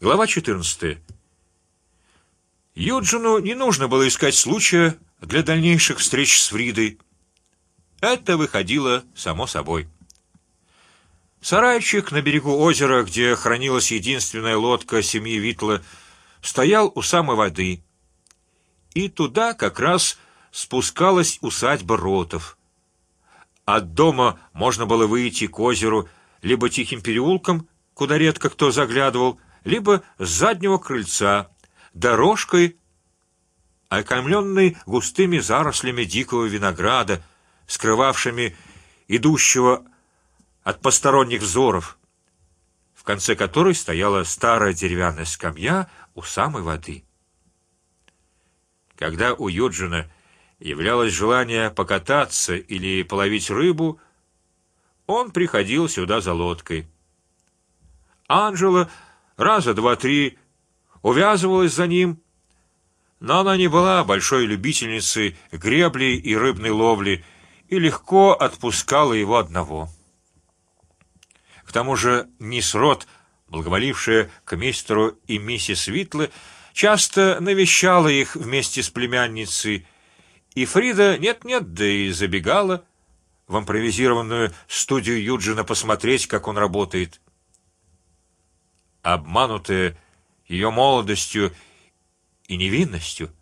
Глава 14. Юджину не нужно было искать случая для дальнейших встреч с Фридой. Это выходило само собой. Сарайчик на берегу озера, где хранилась единственная лодка семьи Витла, стоял у самой воды, и туда как раз спускалась усадьба Ротов. От дома можно было выйти к озеру либо тихим переулком, куда редко кто заглядывал, либо с заднего крыльца дорожкой, окаймленной густыми зарослями дикого винограда, скрывавшими идущего от посторонних взоров, в конце которой стояла старая деревянная скамья у самой воды. Когда у Юджина являлось желание покататься или половить рыбу, он приходил сюда за лодкой. Анжела раза два-три увязывалась за ним, но она не была большой любительницей гребли и рыбной ловли и легко отпускала его одного. К тому же мисс Рот, благоволившая к мистеру и миссис Витлы, часто навещала их вместе с племянницей, и Фрида нет нет да и забегала в импровизированную студию Юджина посмотреть, как он работает обманутая ее молодостью и невинностью,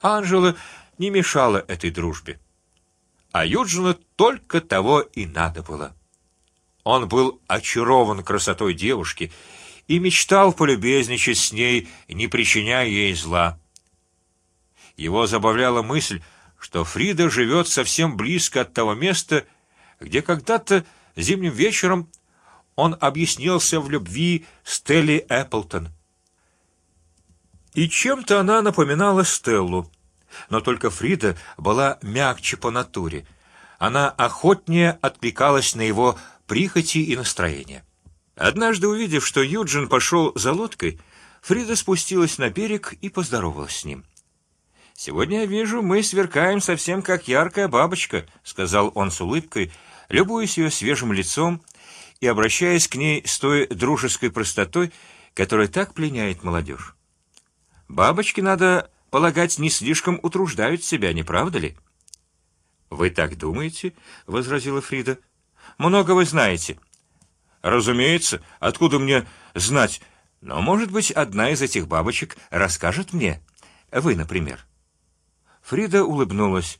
Анжела не мешала этой дружбе, а Юджину только того и надо было. Он был очарован красотой девушки и мечтал полюбезничать с ней, не причиняя ей зла. Его забавляла мысль, что Фрида живет совсем близко от того места, где когда-то зимним вечером он объяснился в любви Стелли Эпплтон. И чем-то она напоминала Стеллу, но только Фрида была мягче по натуре. Она охотнее откликалась на его прихоти и настроения. Однажды увидев, что Юджин пошел за лодкой, Фрида спустилась на берег и поздоровалась с ним. Сегодня я вижу, мы сверкаем совсем как яркая бабочка, сказал он с улыбкой, любуясь ее свежим лицом и обращаясь к ней с той дружеской простотой, которая так пленяет молодежь. Бабочки надо полагать не слишком утруждают себя, не правда ли? Вы так думаете? возразила Фрида. Много вы знаете. Разумеется, откуда мне знать? Но может быть одна из этих бабочек расскажет мне. Вы, например. Фрида улыбнулась.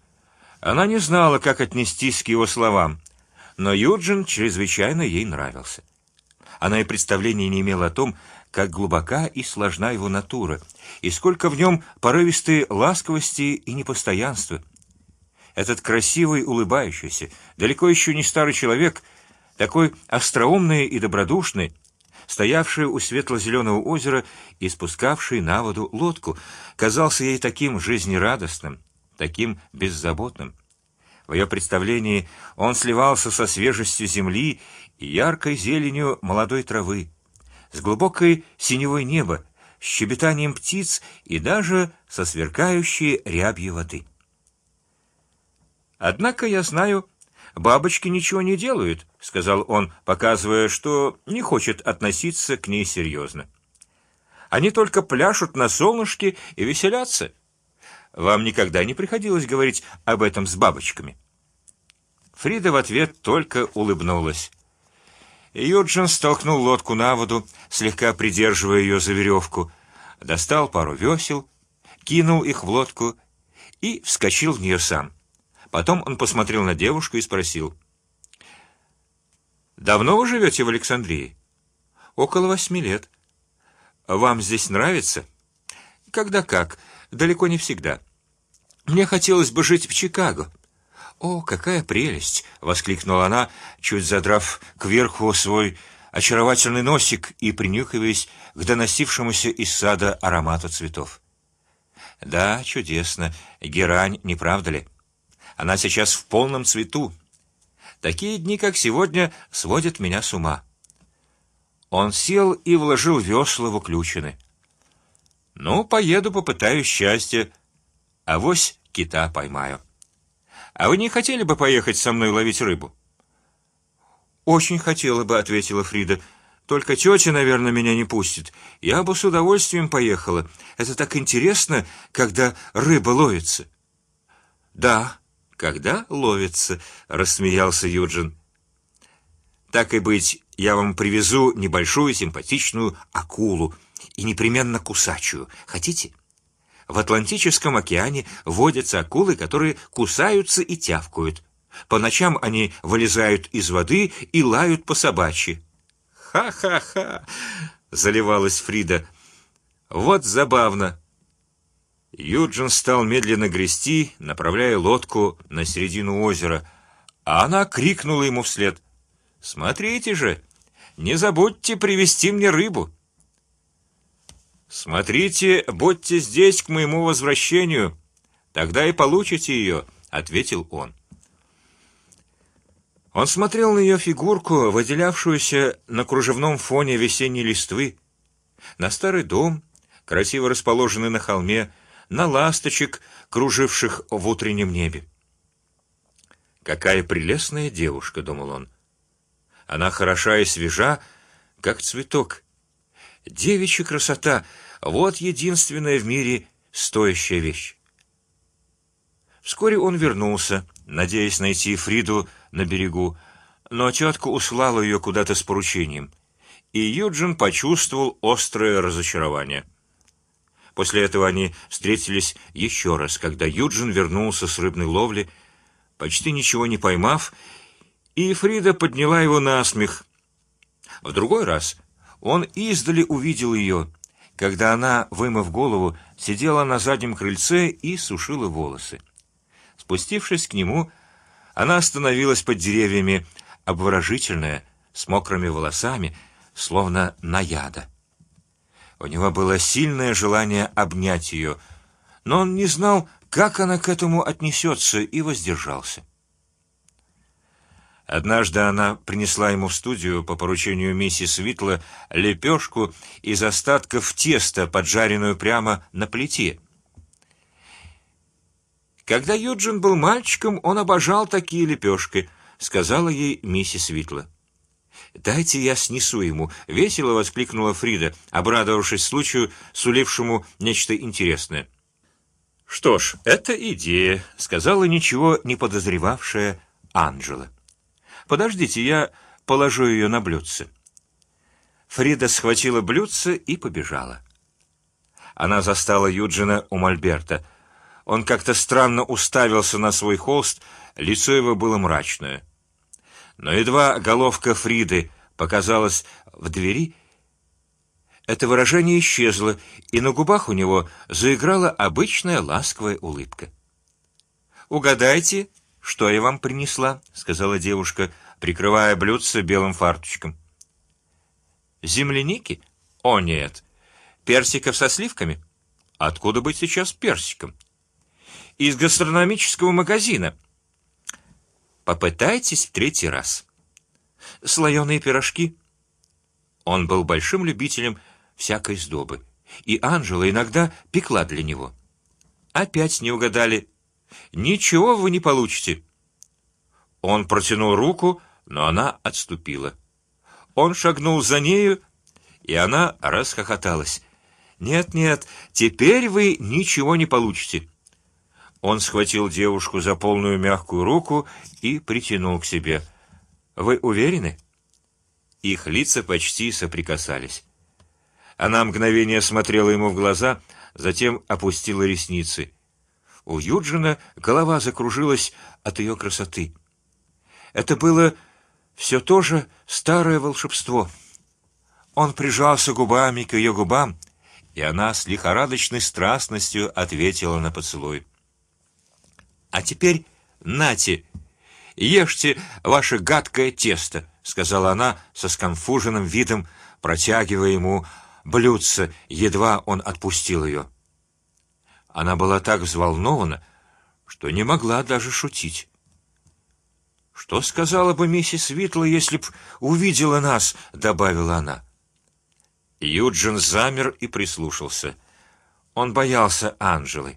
Она не знала, как отнестись к его словам но Юджин чрезвычайно ей нравился. Она и представления не имела о том, как глубока и сложна его натура, и сколько в нем порывистой ласковости и непостоянства. Этот красивый, улыбающийся, далеко еще не старый человек, такой остроумный и добродушный, стоявший у светло-зеленого озера и спускавший на воду лодку, казался ей таким жизнерадостным, таким беззаботным. В ее представлении он сливался со свежестью земли и яркой зеленью молодой травы, с глубокой синевой неба, с щебетанием птиц и даже со сверкающей рябью воды. Однако я знаю, бабочки ничего не делают, сказал он, показывая, что не хочет относиться к ней серьезно. Они только пляшут на солнышке и веселятся. Вам никогда не приходилось говорить об этом с бабочками? Фрида в ответ только улыбнулась. Юджин столкнул лодку на воду, слегка придерживая ее за веревку, достал пару весел, кинул их в лодку и вскочил в нее сам. Потом он посмотрел на девушку и спросил: "Давно вы живете в Александрии?" "Около восьми лет. Вам здесь нравится?" "Когда как, далеко не всегда. Мне хотелось бы жить в Чикаго. О, какая прелесть! воскликнула она, чуть задрав кверху свой очаровательный носик и принюхиваясь к доносившемуся из сада аромату цветов. Да, чудесно, герань, не правда ли? Она сейчас в полном цвету. Такие дни, как сегодня, сводят меня с ума. Он сел и вложил весла в уключины. Ну, поеду, попытаюсь счастья, а вось кита поймаю. А вы не хотели бы поехать со мной ловить рыбу? Очень хотела бы, ответила Фрида. Только тетя, наверное, меня не пустит. Я бы с удовольствием поехала. Это так интересно, когда рыба ловится. Да, когда ловится, рассмеялся Юджин. Так и быть, я вам привезу небольшую симпатичную акулу и непременно кусачую. Хотите? В Атлантическом океане водятся акулы, которые кусаются и тявкают. По ночам они вылезают из воды и лают по собачьи. Ха-ха-ха! Заливалась Фрида. Вот забавно. Юджин стал медленно грести, направляя лодку на середину озера, а она крикнула ему вслед: "Смотрите же, не забудьте привезти мне рыбу". Смотрите, будьте здесь к моему возвращению, тогда и получите ее, ответил он. Он смотрел на ее фигурку, выделявшуюся на кружевном фоне весенней листвы, на старый дом, красиво расположенный на холме, на ласточек, круживших в утреннем небе. Какая прелестная девушка, думал он. Она хороша и свежа, как цветок. Девичья красота — вот единственная в мире стоящая вещь. Вскоре он вернулся, надеясь найти Фриду на берегу, но тетка услала ее куда-то с поручением, и Юджин почувствовал острое разочарование. После этого они встретились еще раз, когда Юджин вернулся с рыбной ловли, почти ничего не поймав, и Фрида подняла его на смех. В другой раз он издали увидел ее, когда она, вымыв голову, сидела на заднем крыльце и сушила волосы. Спустившись к нему, она остановилась под деревьями, обворожительная, с мокрыми волосами, словно наяда. У него было сильное желание обнять ее, но он не знал, как она к этому отнесется, и воздержался. Однажды она принесла ему в студию по поручению миссис Витла лепешку из остатков теста, поджаренную прямо на плите. Когда Юджин был мальчиком, он обожал такие лепешки, сказала ей миссис Витла. Дайте я снесу ему, весело воскликнула Фрида, обрадовавшись случаю, сулившему нечто интересное. Что ж, это идея, сказала ничего не подозревавшая Анжела. Подождите, я положу ее на блюдце. Фрида схватила блюдце и побежала. Она застала Юджина у Мольберта. Он как-то странно уставился на свой холст, лицо его было мрачное. Но едва головка Фриды показалась в двери, это выражение исчезло, и на губах у него заиграла обычная ласковая улыбка. Угадайте, что я вам принесла, сказала девушка, прикрывая блюдце белым фарточком. Земляники? О нет, персиков со сливками. Откуда быть сейчас персиком? из гастрономического магазина. Попытайтесь в третий раз. Слоеные пирожки. Он был большим любителем всякой сдобы, и Анжела иногда пекла для него. Опять не угадали. Ничего вы не получите. Он протянул руку, но она отступила. Он шагнул за нею, и она расхохоталась. Нет, нет, теперь вы ничего не получите. Он схватил девушку за полную мягкую руку и притянул к себе. Вы уверены? Их лица почти соприкасались. Она мгновение смотрела ему в глаза, затем опустила ресницы. У Юджина голова закружилась от ее красоты. Это было все то же старое волшебство. Он прижался губами к ее губам, и она с лихорадочной страстностью ответила на поцелуй. А теперь нате, ешьте ваше гадкое тесто, сказала она со сконфуженным видом, протягивая ему блюдце, едва он отпустил ее. Она была так взволнована, что не могла даже шутить. Что сказала бы миссис Витла, если б увидела нас? добавила она. Юджин замер и прислушался. Он боялся Анжелы.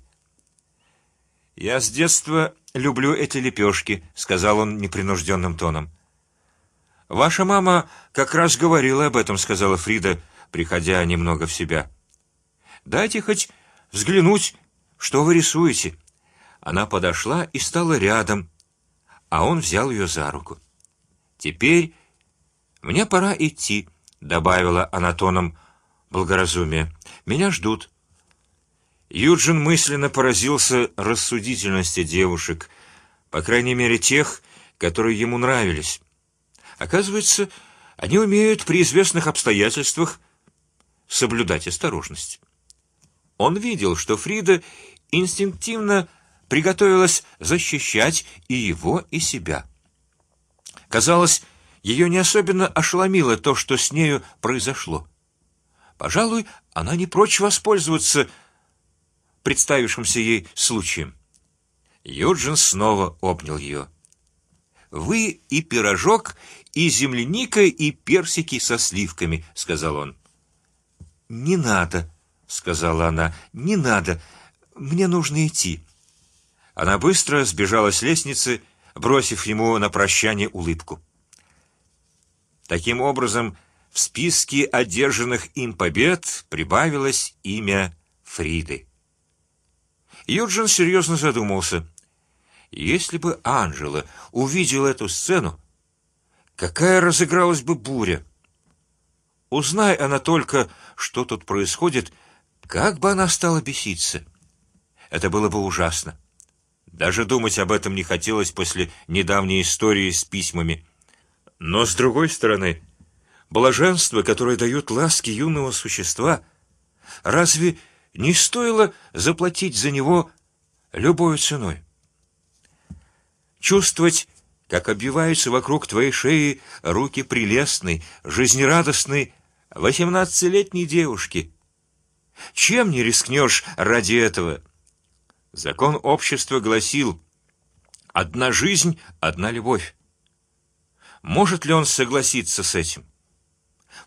Я с детства люблю эти лепешки, сказал он непринужденным тоном. Ваша мама как раз говорила об этом, сказала Фрида, приходя немного в себя. Дайте хоть взглянуть, что вы рисуете. Она подошла и стала рядом, а он взял ее за руку. Теперь мне пора идти, добавила она тоном. Меня ждут. Юджин мысленно поразился рассудительности девушек, по крайней мере тех, которые ему нравились. Оказывается, они умеют при известных обстоятельствах соблюдать осторожность. Он видел, что Фрида инстинктивно приготовилась защищать и его, и себя. Казалось, ее не особенно ошеломило то, что с нею произошло. Пожалуй, она не прочь воспользоваться представившимся ей случаем. Юджин снова обнял ее. Вы и пирожок, и земляника, и персики со сливками, сказал он. Не надо, сказала она. Не надо, мне нужно идти. Она быстро сбежала с лестницы, бросив ему на прощание улыбку. Таким образом, в списке одержанных им побед прибавилось имя Фриды. Юджин серьезно задумался. Если бы Анжела увидела эту сцену, какая разыгралась бы буря! Узнай она только, что тут происходит, как бы она стала беситься. Это было бы ужасно. Даже думать об этом не хотелось после недавней истории с письмами. Но с другой стороны, блаженство, которое дают ласки юного существа, разве не стоило заплатить за него любой ценой? чувствовать, как обвиваются вокруг твоей шеи руки прелестной, жизнерадостной восемнадцатилетней девушки. Чем не рискнешь ради этого? Закон общества гласил: одна жизнь, одна любовь. Может ли он согласиться с этим?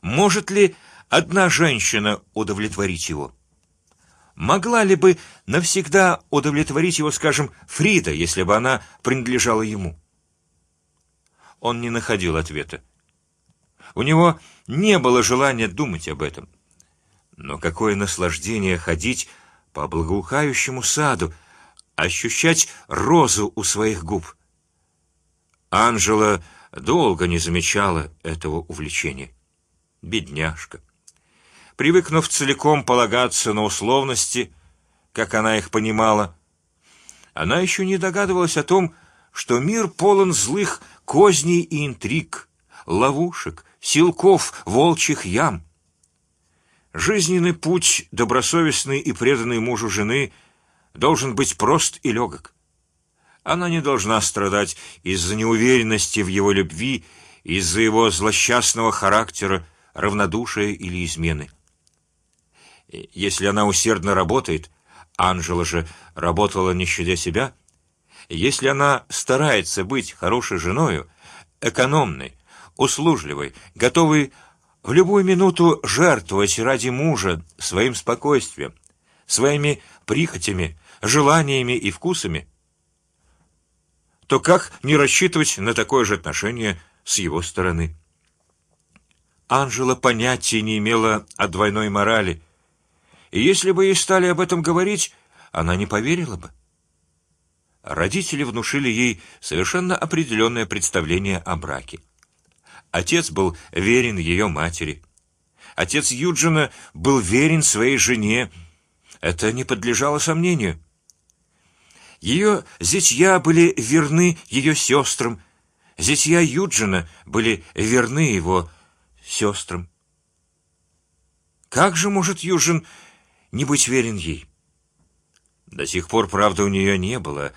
Может ли одна женщина удовлетворить его? Могла ли бы навсегда удовлетворить его, скажем, Фрида, если бы она принадлежала ему? Он не находил ответа. У него не было желания думать об этом. Но какое наслаждение ходить по благоухающему саду, ощущать розу у своих губ. Анжела долго не замечала этого увлечения. Бедняжка привыкнув целиком полагаться на условности, как она их понимала, она еще не догадывалась о том, что мир полон злых козней и интриг, ловушек, силков, волчьих ям. Жизненный путь добросовестной и преданной мужу жены должен быть прост и легок. Она не должна страдать из-за неуверенности в его любви, из-за его злосчастного характера, равнодушия или измены. Если она усердно работает, Анжела же работала не щадя себя. Если она старается быть хорошей женой, экономной, услужливой, готовой в любую минуту жертвовать ради мужа своим спокойствием, своими прихотями, желаниями и вкусами, то как не рассчитывать на такое же отношение с его стороны? Анжела понятия не имела о двойной морали и если бы ей стали об этом говорить, она не поверила бы. Родители внушили ей совершенно определенное представление о браке. Отец был верен ее матери. Отец Юджина был верен своей жене. Это не подлежало сомнению. Ее зятья были верны ее сестрам. Зятья Юджина были верны его сестрам. Как же может Юджин не быть верен ей. До сих пор, правда, у нее не было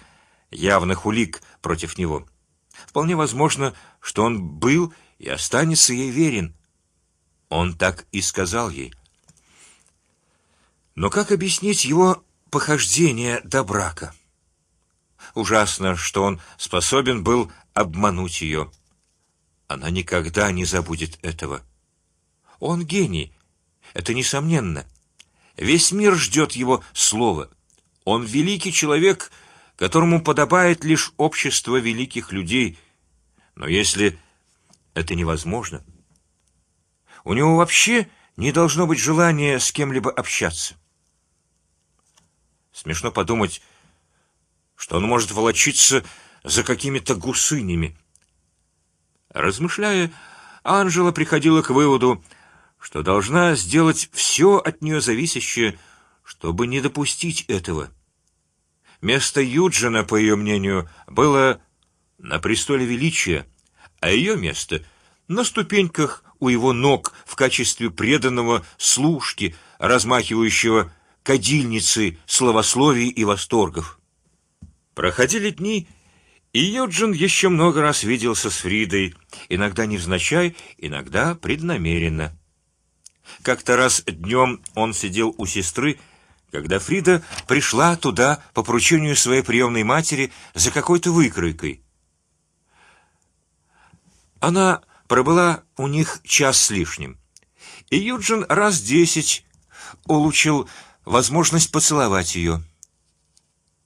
явных улик против него. Вполне возможно, что он был и останется ей верен. Он так и сказал ей. Но как объяснить его похождение до брака? Ужасно, что он способен был обмануть ее. Она никогда не забудет этого. Он гений, это несомненно. Весь мир ждет его слова. Он великий человек, которому подобает лишь общество великих людей. Но если это невозможно. У него вообще не должно быть желания с кем-либо общаться. Смешно подумать, что он может волочиться за какими-то гусынями. Размышляя, Анжела приходила к выводу, что должна сделать все от нее зависящее, чтобы не допустить этого. Место Юджина, по ее мнению, было на престоле величия, а ее место на ступеньках у его ног в качестве преданного служки, размахивающего кадильницы словословий и восторгов. Проходили дни, и Юджин еще много раз виделся с Фридой, иногда невзначай, иногда преднамеренно. Как-то раз днем он сидел у сестры, когда Фрида пришла туда по поручению своей приемной матери за какой-то выкройкой. Она пробыла у них час с лишним, и Юджин раз десять улучил возможность поцеловать ее.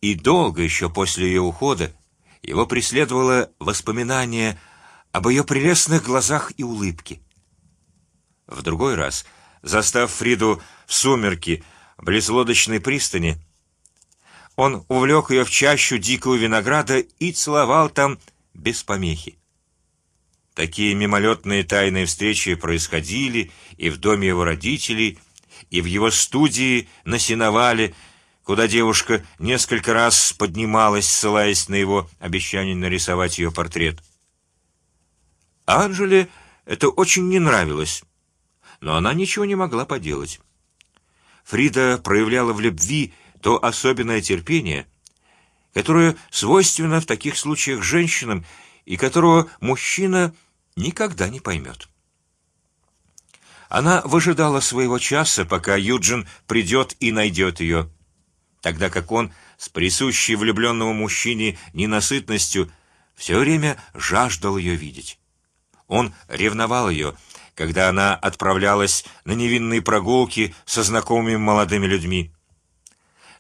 И долго еще после ее ухода его преследовало воспоминание об ее прелестных глазах и улыбке. В другой раз, застав Фриду в сумерки близ лодочной пристани, он увлек ее в чащу дикого винограда и целовал там без помехи. Такие мимолетные тайные встречи происходили и в доме его родителей, и в его студии на сеновале, куда девушка несколько раз поднималась, ссылаясь на его обещание нарисовать ее портрет. Анжеле это очень не нравилось, но она ничего не могла поделать. Фрида проявляла в любви то особенное терпение, которое свойственно в таких случаях женщинам и которого мужчина никогда не поймет. Она выжидала своего часа, пока Юджин придет и найдет ее, тогда как он с присущей влюбленному мужчине ненасытностью все время жаждал ее видеть. Он ревновал ее, когда она отправлялась на невинные прогулки со знакомыми молодыми людьми.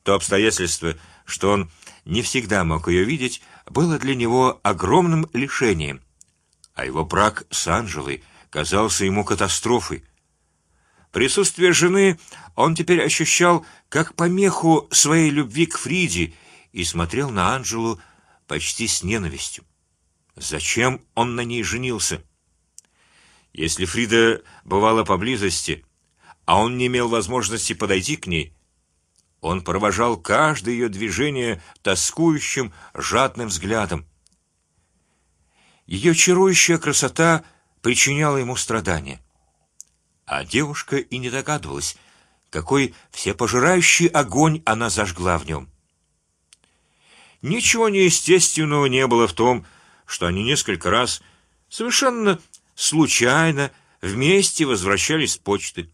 То обстоятельство, что он не всегда мог ее видеть, было для него огромным лишением а его брак с Анжелой казался ему катастрофой. Присутствие жены он теперь ощущал как помеху своей любви к Фриде и смотрел на Анжелу почти с ненавистью. Зачем он на ней женился? Если Фрида бывала поблизости, а он не имел возможности подойти к ней, он провожал каждое ее движение тоскующим, жадным взглядом. Ее чарующая красота причиняла ему страдания, а девушка и не догадывалась, какой всепожирающий огонь она зажгла в нем. Ничего неестественного не было в том, что они несколько раз совершенно случайно вместе возвращались с почты.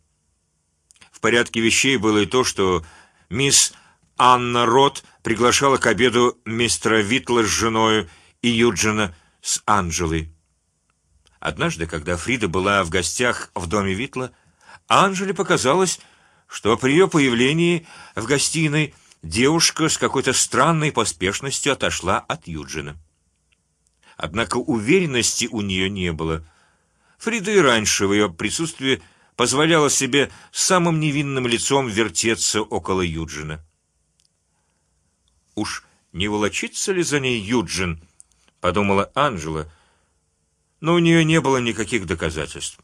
В порядке вещей было и то, что мисс Анна Рот приглашала к обеду мистера Витла с женой и Юджина с Анжелой. Однажды, когда Фрида была в гостях в доме Витла, Анжеле показалось, что при ее появлении в гостиной девушка с какой-то странной поспешностью отошла от Юджина. Однако уверенности у нее не было. Фрида и раньше в ее присутствии позволяла себе самым невинным лицом вертеться около Юджина. Уж не волочится ли за ней Юджин? Подумала Анжела, но у нее не было никаких доказательств.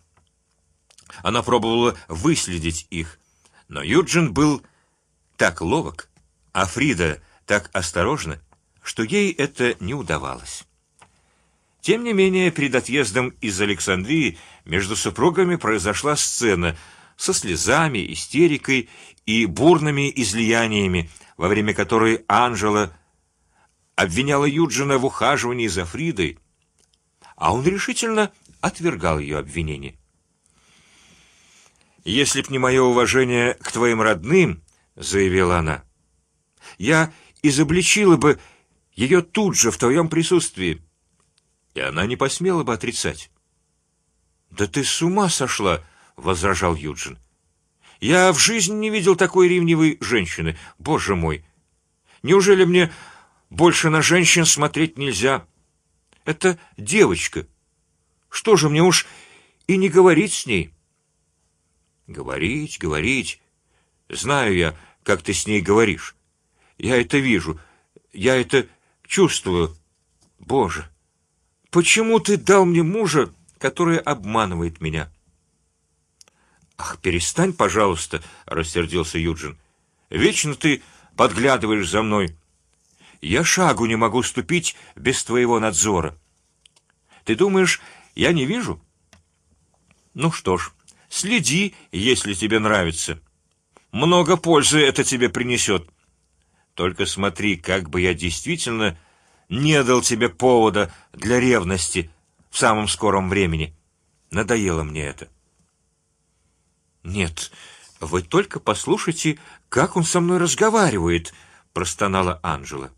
Она пробовала выследить их, но Юджин был так ловок, а Фрида так осторожна, что ей это не удавалось. Тем не менее, перед отъездом из Александрии между супругами произошла сцена со слезами, истерикой и бурными излияниями, во время которой Анжела обвиняла Юджина в ухаживании за Фридой, а он решительно отвергал ее обвинение. Если б не мое уважение к твоим родным, заявила она, я изобличила бы ее тут же в твоем присутствии, и она не посмела бы отрицать. Да ты с ума сошла, возражал Юджин. Я в жизни не видел такой ревнивой женщины. Боже мой, неужели мне больше на женщин смотреть нельзя. Это девочка. Что же мне уж и не говорить с ней? Говорить, говорить. Знаю я, как ты с ней говоришь. Я это вижу, я это чувствую. Боже, почему ты дал мне мужа, который обманывает меня? Ах, перестань, пожалуйста, рассердился Юджин. Вечно ты подглядываешь за мной. Я шагу не могу ступить без твоего надзора. Ты думаешь, я не вижу? Ну что ж, следи, если тебе нравится. Много пользы это тебе принесет. Только смотри, как бы я действительно не дал тебе повода для ревности в самом скором времени. Надоело мне это. Нет, вы только послушайте, как он со мной разговаривает, простонала Анжела.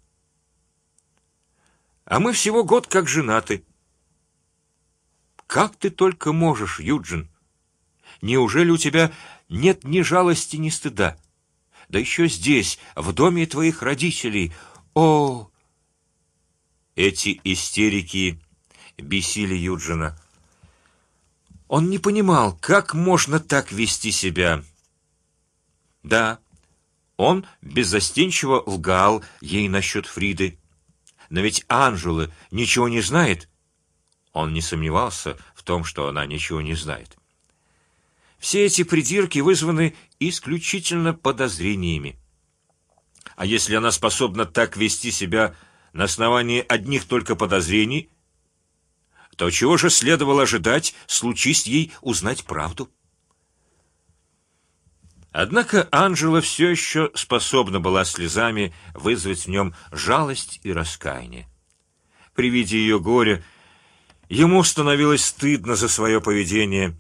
А мы всего год как женаты. Как ты только можешь, Юджин? Неужели у тебя нет ни жалости, ни стыда? Да еще здесь, в доме твоих родителей. О! Эти истерики бесили Юджина. Он не понимал, как можно так вести себя. Да, он беззастенчиво лгал ей насчет Фриды, но ведь Анжела ничего не знает. Он не сомневался в том, что она ничего не знает. Все эти придирки вызваны исключительно подозрениями. А если она способна так вести себя на основании одних только подозрений, то чего же следовало ожидать, случись ей узнать правду? Однако Анжела все еще способна была слезами вызвать в нем жалость и раскаяние. При виде ее горя ему становилось стыдно за свое поведение.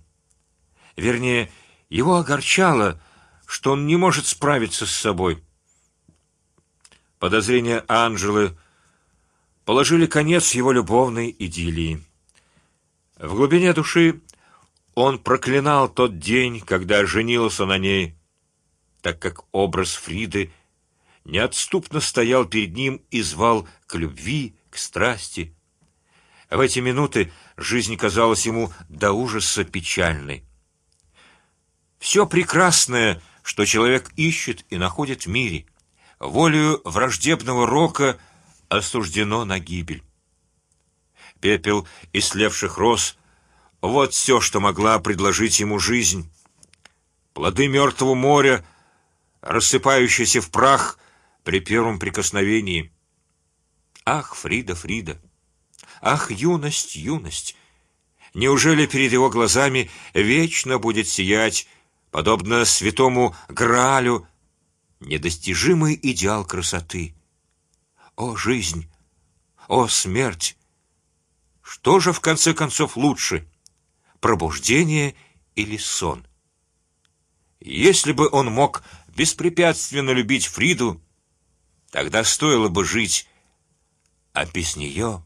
Вернее, его огорчало, что он не может справиться с собой. Подозрения Анжелы положили конец его любовной идиллии. В глубине души он проклинал тот день, когда женился на ней, так как образ Фриды неотступно стоял перед ним и звал к любви, к страсти. В эти минуты жизнь казалась ему до ужаса печальной. Все прекрасное, что человек ищет и находит в мире, волею враждебного рока осуждено на гибель пепел и слевших роз — вот все, что могла предложить ему жизнь. Плоды мертвого моря, рассыпающиеся в прах при первом прикосновении. Ах, Фрида, Фрида! Ах, юность, юность! Неужели перед его глазами вечно будет сиять, подобно святому Граалю, недостижимый идеал красоты? О жизнь, о смерть! Что же в конце концов лучше, пробуждение или сон? Если бы он мог беспрепятственно любить Фриду, тогда стоило бы жить, а без нее